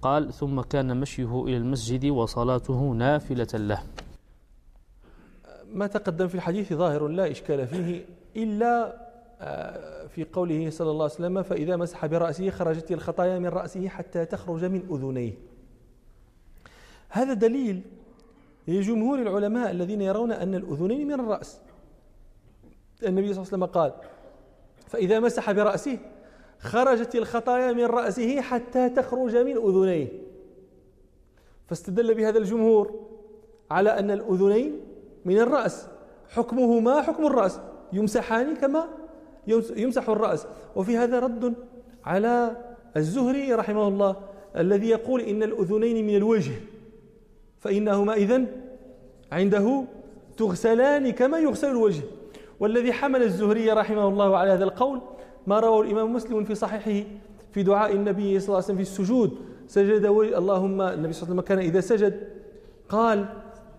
Speaker 2: قال ثم كان مشيه إلى المسجد وصلاته نافلة له.
Speaker 1: ما تقدم في الحديث ظاهر لا إشكال فيه إلا آه، في قوله صلى الله عليه وسلم فإذا مسح برأسه خرجت الخطايا من رأسه حتى تخرج من أذنيه. هذا دليل لجمهور العلماء الذين يرون أن الأذنين من الرأس. النبي صلى الله عليه وسلم قال فإذا مسح برأسه خرجت الخطايا من رأسه حتى تخرج من أذنيه. فاستدل بهذا الجمهور على أن الأذنين من الرأس. حكمهما حكم الرأس. يمسحان كما يمسح الرأس. وفي هذا رد على الزهري رحمه الله الذي يقول إن الأذنين من الوجه فإنهما إذن عنده تغسلان كما يغسل الوجه. والذي حمل الزهري رحمه الله على هذا القول ما رواه الإمام مسلم في صحيحه في دعاء النبي صلى الله عليه وسلم في السجود. سجد اللهم النبي صلى الله عليه وسلم كان إذا سجد قال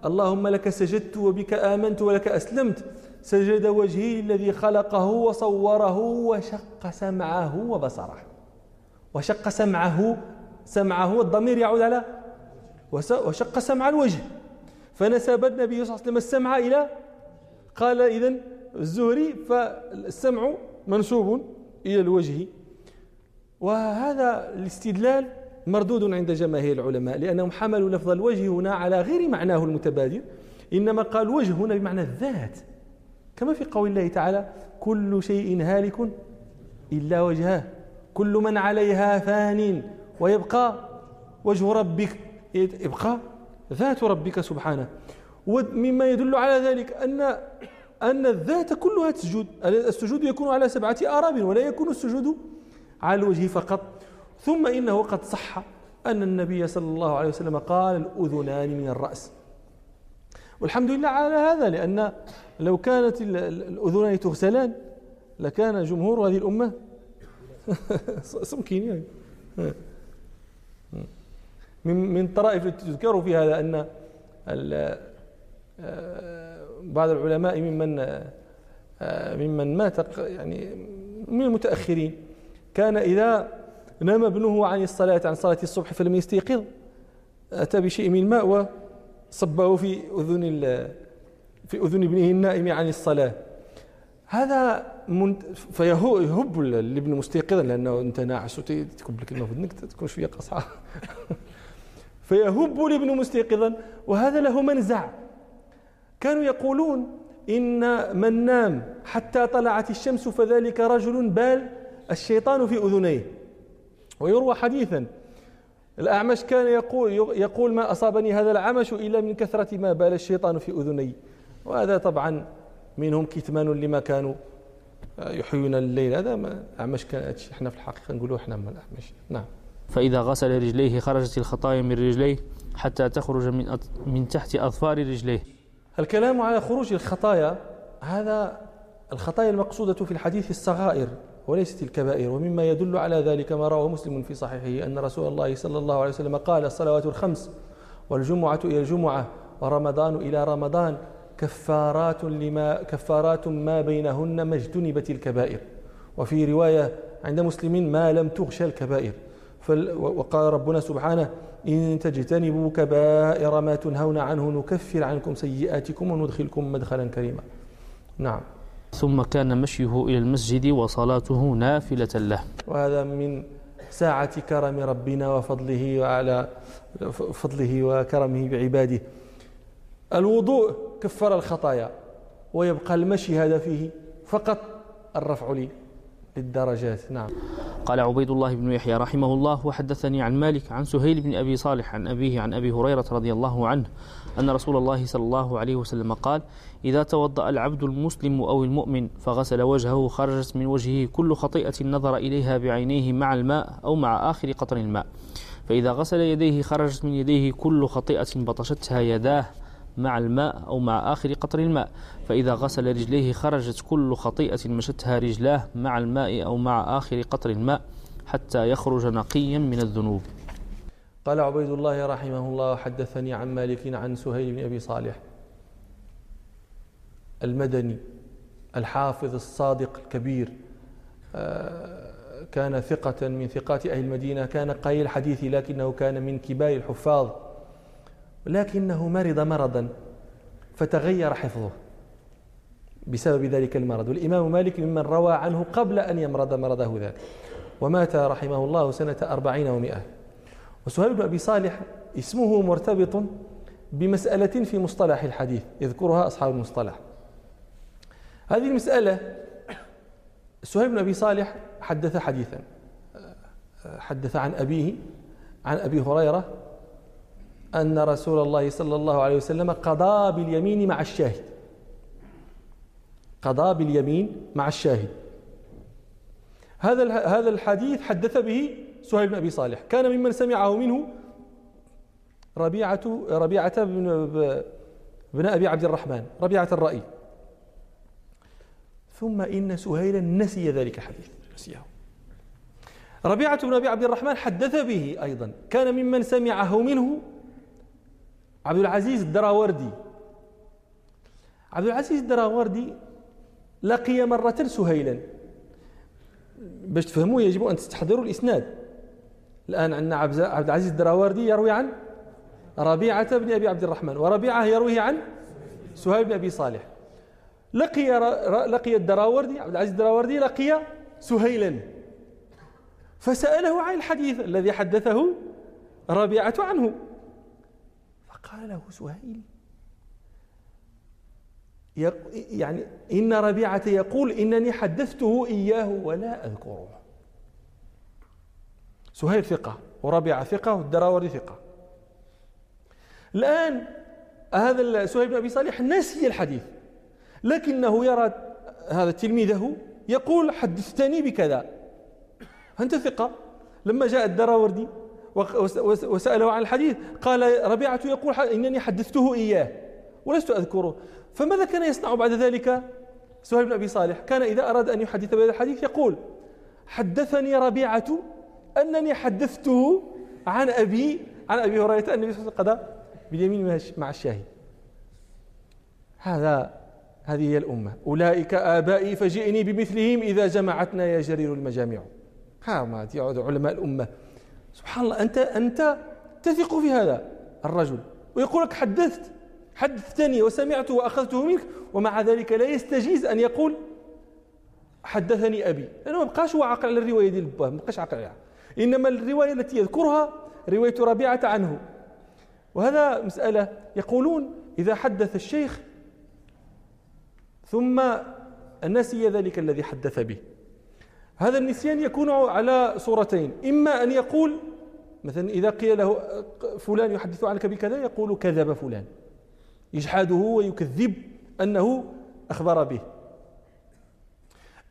Speaker 1: اللهم لك سجدت وبك آمنت ولك أسلمت. سجد وجهي الذي خلقه وصوره وشق سمعه وبصره. وشق سمعه سمعه الضمير يعود على وشق سمع الوجه. فنسب النبي صلى الله عليه وسلم السمع إلى قال إذن الزهري فالسمع منسوب. إلى الوجه. وهذا الاستدلال مردود عند جماهير العلماء لأنهم حملوا لفظ الوجه هنا على غير معناه المتبادر إنما قال وجه هنا بمعنى الذات. كما في قول الله تعالى كل شيء هالك إلا وجهه كل من عليها فان ويبقى وجه ربك. يبقى ذات ربك سبحانه. ومما يدل على ذلك أن أن الذات كلها تسجد. السجود يكون على سبعة آراب ولا يكون السجود على الوجه فقط. ثم إنه قد صح أن النبي صلى الله عليه وسلم قال الأذنان من الرأس. والحمد لله على هذا لأن لو كانت الأذنان تغسلان لكان جمهور هذه الأمة سمكين يعني. من من الطرائف التي تذكر في هذا أن آه، بعض العلماء ممن ممن مات يعني من المتأخرين. كان إذا نام ابنه عن الصلاة عن صلاة الصبح فلم يستيقظ أتى بشيء من الماء وصبه في أذن في أذن ابنه النائم عن الصلاة. هذا فيهب الابن مستيقظا لأنه أنت ناعس وتكب لك الماء في أذنك تكون شوية قصعة فيهب الابن مستيقظا وهذا له منزع. كانوا يقولون إن من نام حتى طلعت الشمس فذلك رجل بال الشيطان في أذنيه. ويروى حديثا الأعمش كان يقول يقول ما أصابني هذا العمش إلا من كثرة ما بال الشيطان في أذني. وهذا طبعا منهم كتمان لما كانوا يحيون الليل. هذا ما أعمش كان إحنا في الحقيقة نقولوا إحنا من الأعمش. نعم.
Speaker 2: فإذا غسل رجليه خرجت الخطايا من رجليه حتى تخرج من من تحت أظفار رجليه.
Speaker 1: الكلام على خروج الخطايا هذا الخطايا المقصودة في الحديث الصغائر وليست الكبائر ومما يدل على ذلك ما رواه مسلم في صحيحه أن رسول الله صلى الله عليه وسلم قال الصلوات الخمس والجمعة إلى الجمعة ورمضان إلى رمضان كفارات لما كفارات ما بينهن ما اجتنبت الكبائر. وفي رواية عند مسلم ما لم تغشى الكبائر. وقال ربنا سبحانه إن تجتنبوا كبائر ما تنهون عنه نكفر عنكم سيئاتكم وندخلكم مدخلا كريما. نعم.
Speaker 2: ثم كان مشيه إلى المسجد وصلاته نافلة له.
Speaker 1: وهذا من ساعة كرم ربنا وفضله وعلى فضله وكرمه بعباده. الوضوء كفر الخطايا ويبقى المشي هذا فيه فقط الرفع للدرجات. نعم.
Speaker 2: قال عبيد الله بن يحيى رحمه الله وحدثني عن مالك عن سهيل بن أبي صالح عن أبيه عن أبي هريرة رضي الله عنه أن رسول الله صلى الله عليه وسلم قال إذا توضأ العبد المسلم أو المؤمن فغسل وجهه خرجت من وجهه كل خطيئة نظر إليها بعينيه مع الماء أو مع آخر قطر الماء فإذا غسل يديه خرجت من يديه كل خطيئة بطشتها يداه مع الماء أو مع آخر قطر الماء. فإذا غسل رجليه خرجت كل خطيئة مشتها رجلاه مع الماء أو مع آخر قطر الماء حتى يخرج نقيا من الذنوب.
Speaker 1: قال عبيد الله رحمه الله حدثني عن مالك عن سهيل بن أبي صالح. المدني الحافظ الصادق الكبير آه، كان ثقة من ثقات أهل المدينة كان قليل الحديث لكنه كان من كبار الحفاظ. لكنه مرض مرضا فتغير حفظه بسبب ذلك المرض. والإمام مالك ممن روى عنه قبل أن يمرض مرضه ذاك ومات رحمه الله سنة أربعين ومئة. وسهيل بن أبي صالح اسمه مرتبط بمسألة في مصطلح الحديث يذكرها أصحاب المصطلح. هذه المسألة سهيل بن أبي صالح حدث حديثا حدث عن أبيه عن أبي هريرة أن رسول الله صلى الله عليه وسلم قضى باليمين مع الشاهد. قضى باليمين مع الشاهد. هذا هذا الحديث حدث به سهيل بن أبي صالح. كان ممن سمعه منه ربيعة ربيعة بن بن أبي عبد الرحمن ربيعة الرأي. ثم إن سهيلا نسي ذلك الحديث نسيه. ربيعة بن أبي عبد الرحمن حدث به أيضا. كان ممن سمعه منه عبد العزيز الدراوردي. عبد العزيز الدراوردي لقي مرة سهيلا. باش تفهموا يجب أن تستحضروا الإسناد. الآن عندنا عبد العزيز الدراوردي يروي عن ربيعة بن أبي عبد الرحمن وربيعة يرويه عن سهيل بن أبي صالح. لقي لقي الدراوردي عبد العزيز الدراوردي لقي سهيلا. فسأله عن الحديث الذي حدثه ربيعة عنه. فقال له سهيل يعني إن ربيعة يقول إنني حدثته إياه ولا أذكره. سهيل ثقة وربيعة ثقة والدراوردي ثقة. الآن هذا سهيل بن أبي صالح نسي الحديث لكنه يرى هذا تلميذه يقول حدثتني بكذا. أنت ثقة؟ لما جاء الدراوردي وسأله عن الحديث قال ربيعة يقول إنني حدثته إياه ولست أذكره. فماذا كان يصنع بعد ذلك؟ سهيل بن أبي صالح كان إذا أراد أن يحدث بهذا الحديث يقول حدثني ربيعة أنني حدثته عن أبي عن أبي هريرة أن النبي صلى الله عليه وسلم قضى باليمين مع الشاهد هذا هذه هي الأمة. أولئك آبائي فجئني بمثلهم إذا جمعتنا يا جرير المجامع. ها ما يعود علماء الأمة. سبحان الله أنت أنت تثق في هذا الرجل. ويقول لك حدثت حدثتني وسمعته وأخذته منك ومع ذلك لا يستجيز أن يقول حدثني أبي. لأنه ما بقاش هو عاقل على الرواية ديال باه ما بقاش عاقل عليها. إنما الرواية التي يذكرها رواية ربيعة عنه. وهذا مسألة يقولون إذا حدث الشيخ ثم نسي ذلك الذي حدث به. هذا النسيان يكون على صورتين. إما أن يقول مثلا إذا قيل له فلان يحدث عنك بكذا يقول كذب فلان. يجحده ويكذب أنه أخبر به.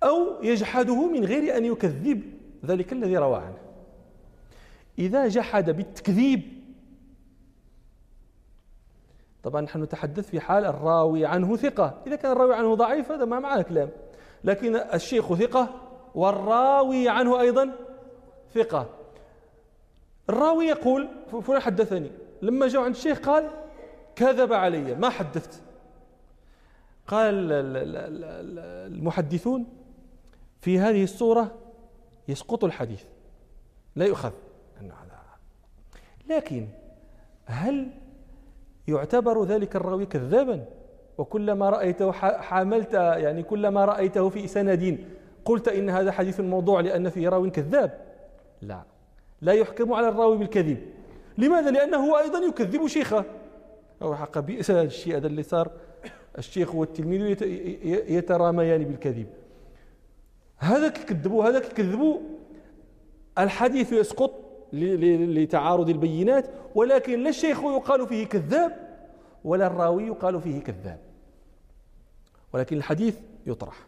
Speaker 1: أو يجحده من غير أن يكذب ذلك الذي روى عنه. إذا جحد بالتكذيب طبعا نحن نتحدث في حال الراوي عنه ثقة. إذا كان الراوي عنه ضعيف هذا ما معه كلام. لكن الشيخ ثقة والراوي عنه أيضا ثقة. الراوي يقول فلان حدثني. لما جاء عند الشيخ قال كذب علي ما حدثت. قال المحدثون في هذه الصورة يسقط الحديث. لا يؤخذ. لكن هل يعتبر ذلك الراوي كذابا؟ وكلما رأيته حاملت يعني كلما رأيته في سند قلت إن هذا حديث موضوع لأن فيه راوي كذاب. لا. لا يحكم على الراوي بالكذب. لماذا؟ لأنه هو أيضا يكذب شيخه. أو حق بئس الشيء هذا اللي صار. الشيخ والتلميذ يتراميان بالكذب. هذا كذبوا هذا كذبوا الحديث يسقط لتعارض البينات ولكن لا الشيخ يقال فيه كذاب ولا الراوي يقال فيه كذاب. ولكن الحديث يطرح.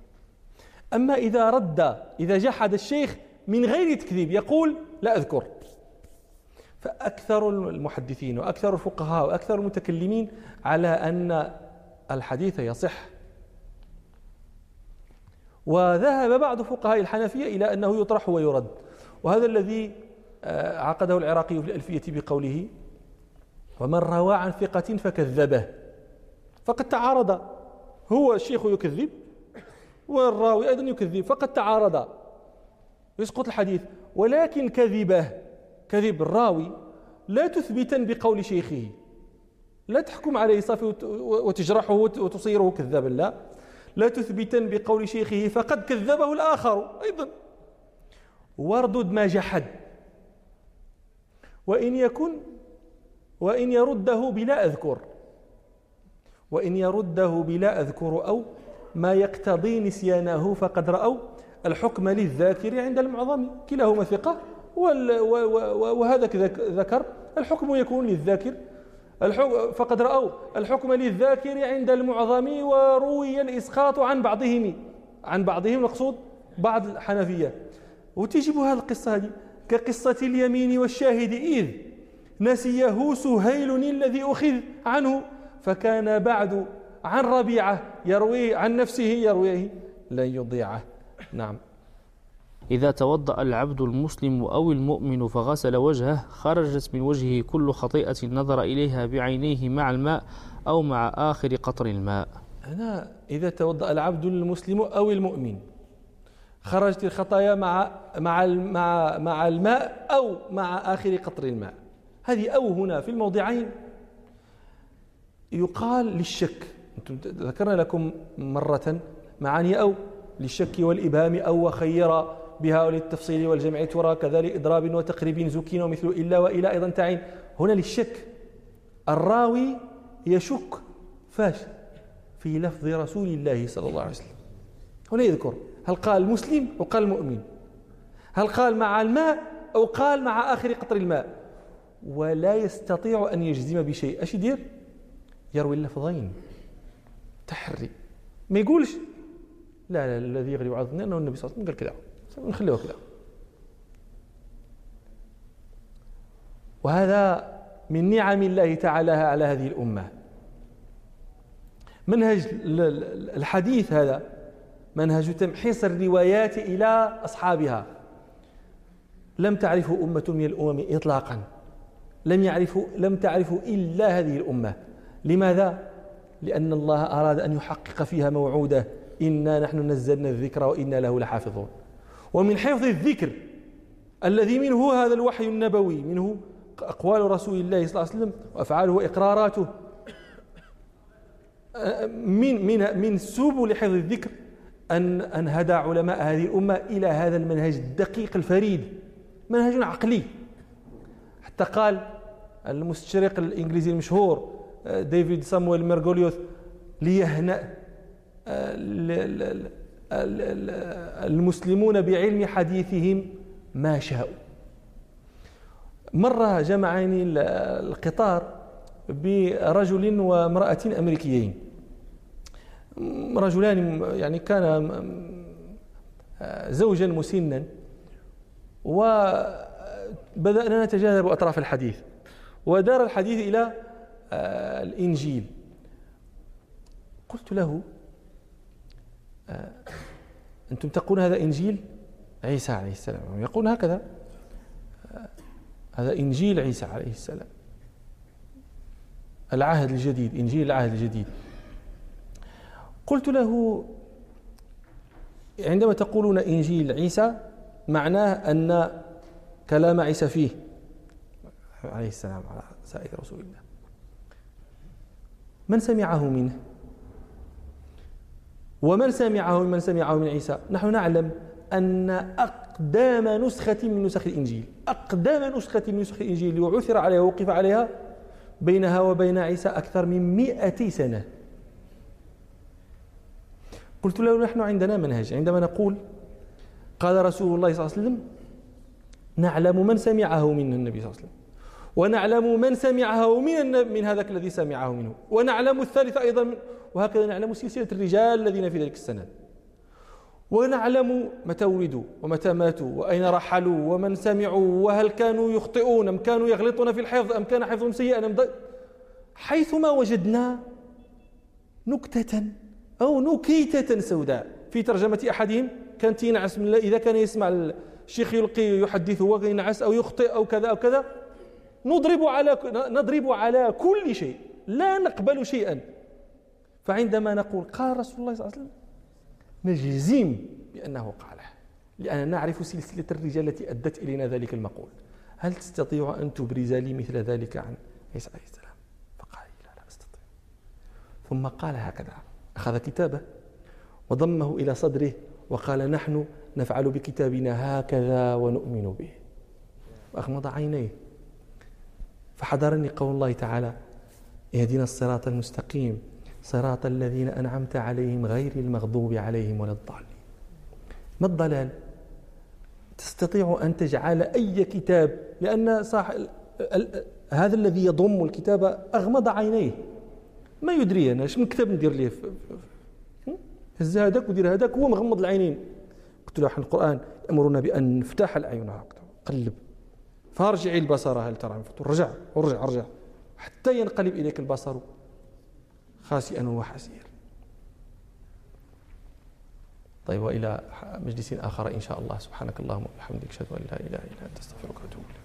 Speaker 1: أما إذا رد إذا جحد الشيخ من غير تكذيب يقول لا أذكر. فأكثر المحدثين وأكثر الفقهاء وأكثر المتكلمين على أن الحديث يصح. وذهب بعض فقهاء الحنفية إلى أنه يطرح ويرد. وهذا الذي آه، عقده العراقي في الألفية بقوله ومن روى عن ثقة فكذبه. فقد تعارض. هو الشيخ يكذب والراوي أيضا يكذب فقد تعارض. يسقط الحديث. ولكن كذبه. كذب الراوي لا تثبتا بقول شيخه. لا تحكم عليه صافي وتجرحه وتصيره كذابا لا. لا تثبتا بقول شيخه فقد كذبه الآخر أيضا. واردد ما جحد. وإن يكن وإن يرده بلا أذكر. وإن يرده بلا أذكر أو ما يقتضي نسيانه فقد رأوا الحكم للذاكر عند المعظم. كلاهما ثقة وهذا ذكر. الحكم يكون للذاكر. فقد رأوا الحكم للذاكر عند المعظم وروي الإسقاط عن بعضهم. عن بعضهم المقصود بعض الحنفية وتجب هذه القصة هذه كقصة اليمين والشاهد إذ نسيه سهيل الذي أخذ عنه فكان بعد عن ربيعة يروي عن نفسه يرويه لن يضيعه. نعم.
Speaker 2: إذا توضأ العبد المسلم أو المؤمن فغسل وجهه خرجت من وجهه كل خطيئة نظر إليها بعينيه مع الماء أو مع آخر قطر الماء.
Speaker 1: هنا إذا توضأ العبد المسلم أو المؤمن خرجت الخطايا مع مع مع مع الماء أو مع آخر قطر الماء. هذه أو هنا في الموضعين. يقال للشك. ذكرنا لكم مرة معاني أو للشك والإبهام أو وخير بها وللتفصيل والجمع ترى كذلك إضراب وتقريب زكين ومثل إلا وإلى أيضا تعين. هنا للشك الراوي يشك فاش في لفظ رسول الله صلى الله عليه وسلم. هنا يذكر هل قال مسلم أو قال مؤمن؟ هل قال مع الماء أو قال مع آخر قطر الماء؟ ولا يستطيع أن يجزم بشيء. أش يدير يروي اللفظين. تحري. ما يقولش لا لا الذي يغلب على الظن أنه النبي صلى الله عليه وسلم قال كذا. نخليه كذا وهذا من نعم الله تعالى على هذه الأمة. منهج الحديث هذا منهج تمحيص الروايات إلى أصحابها. لم تعرفه أمة من الأمم اطلاقا. لم يعرفوا لم تعرفوا إلا هذه الأمة. لماذا؟ لأن الله أراد أن يحقق فيها موعوده. إنا نحن نزلنا الذكر وإنا له لحافظون. ومن حفظ الذكر الذي منه هذا الوحي النبوي منه أقوال رسول الله صلى الله عليه وسلم وأفعاله وإقراراته. من من من سبل حفظ الذكر أن أن هدى علماء هذه الأمة إلى هذا المنهج الدقيق الفريد. منهج عقلي. حتى قال المستشرق الإنجليزي المشهور ديفيد سامويل ميرغوليوث ليهنأ المسلمون بعلم حديثهم ما شاءوا. مرة جمعني القطار برجل وامرأة أمريكيين. رجلان يعني كان زوجا مسنا وبدأنا نتجاذب أطراف الحديث. ودار الحديث إلى الإنجيل. قلت له آه، أنتم تقولون هذا إنجيل؟ عيسى عليه السلام. يقول هكذا. آه، هذا إنجيل عيسى عليه السلام. العهد الجديد إنجيل العهد الجديد. قلت له عندما تقولون إنجيل عيسى معناه أن كلام عيسى فيه. عليه السلام على سائر رسول الله. من سمعه منه؟ ومن سمعه من سمعه من عيسى. نحن نعلم أن أقدام نسخة من نسخ الإنجيل. أقدام نسخة من نسخ الإنجيل وعثر عليها ووقف عليها بينها وبين عيسى أكثر من مئة سنة. قلت له نحن عندنا منهج. عندما نقول قال رسول الله صلى الله عليه وسلم نعلم من سمعه من النبي صلى الله عليه وسلم. ونعلم من سمعه من من هذاك الذي سمعه منه. ونعلم الثالث أيضا وهكذا نعلم سلسلة الرجال الذين في ذلك السند ونعلم متى ولدوا ومتى ماتوا وأين رحلوا ومن سمعوا وهل كانوا يخطئون أم كانوا يغلطون في الحفظ أم كان حفظهم سيئا أم حيثما وجدنا نكتة أو نكيتة سوداء. في ترجمة أحدهم كانت ينعس من إذا كان يسمع الشيخ يلقي يحدث وينعس أو يخطئ أو كذا أو كذا نضرب على نضرب على كل شيء لا نقبل شيئا. فعندما نقول قال رسول الله صلى الله عليه وسلم نجزم بأنه قاله لأننا نعرف سلسلة الرجال التي أدت إلينا ذلك المقول. هل تستطيع أن تبرز لي مثل ذلك عن عيسى عليه السلام؟ فقال لا لا أستطيع. ثم قال هكذا أخذ كتابه وضمه إلى صدره وقال نحن نفعل بكتابنا هكذا ونؤمن به. وأغمض عينيه. فحضرني قول الله تعالى اهدنا الصراط المستقيم صراط الذين أنعمت عليهم غير المغضوب عليهم ولا الضالين. ما الضلال؟ تستطيع أن تجعل أي كتاب لأن صاح هذا الذي يضم الكتاب أغمض عينيه. ما يدري أنا من كتاب ندير ليه؟ هز هذاك ودير هذاك هو مغمض العينين. قلت له القرآن يأمرنا بأن نفتح الأعين قلب. فارجعي البصر هل ترى رجع ورجع رجع حتى ينقلب إليك البصر خاسئا وحسير طيب وإلى مجلس آخر إن شاء الله. سبحانك اللهم وبحمدك أشهد أن لا إله إلا أنت أستغفرك وأتوب إليك.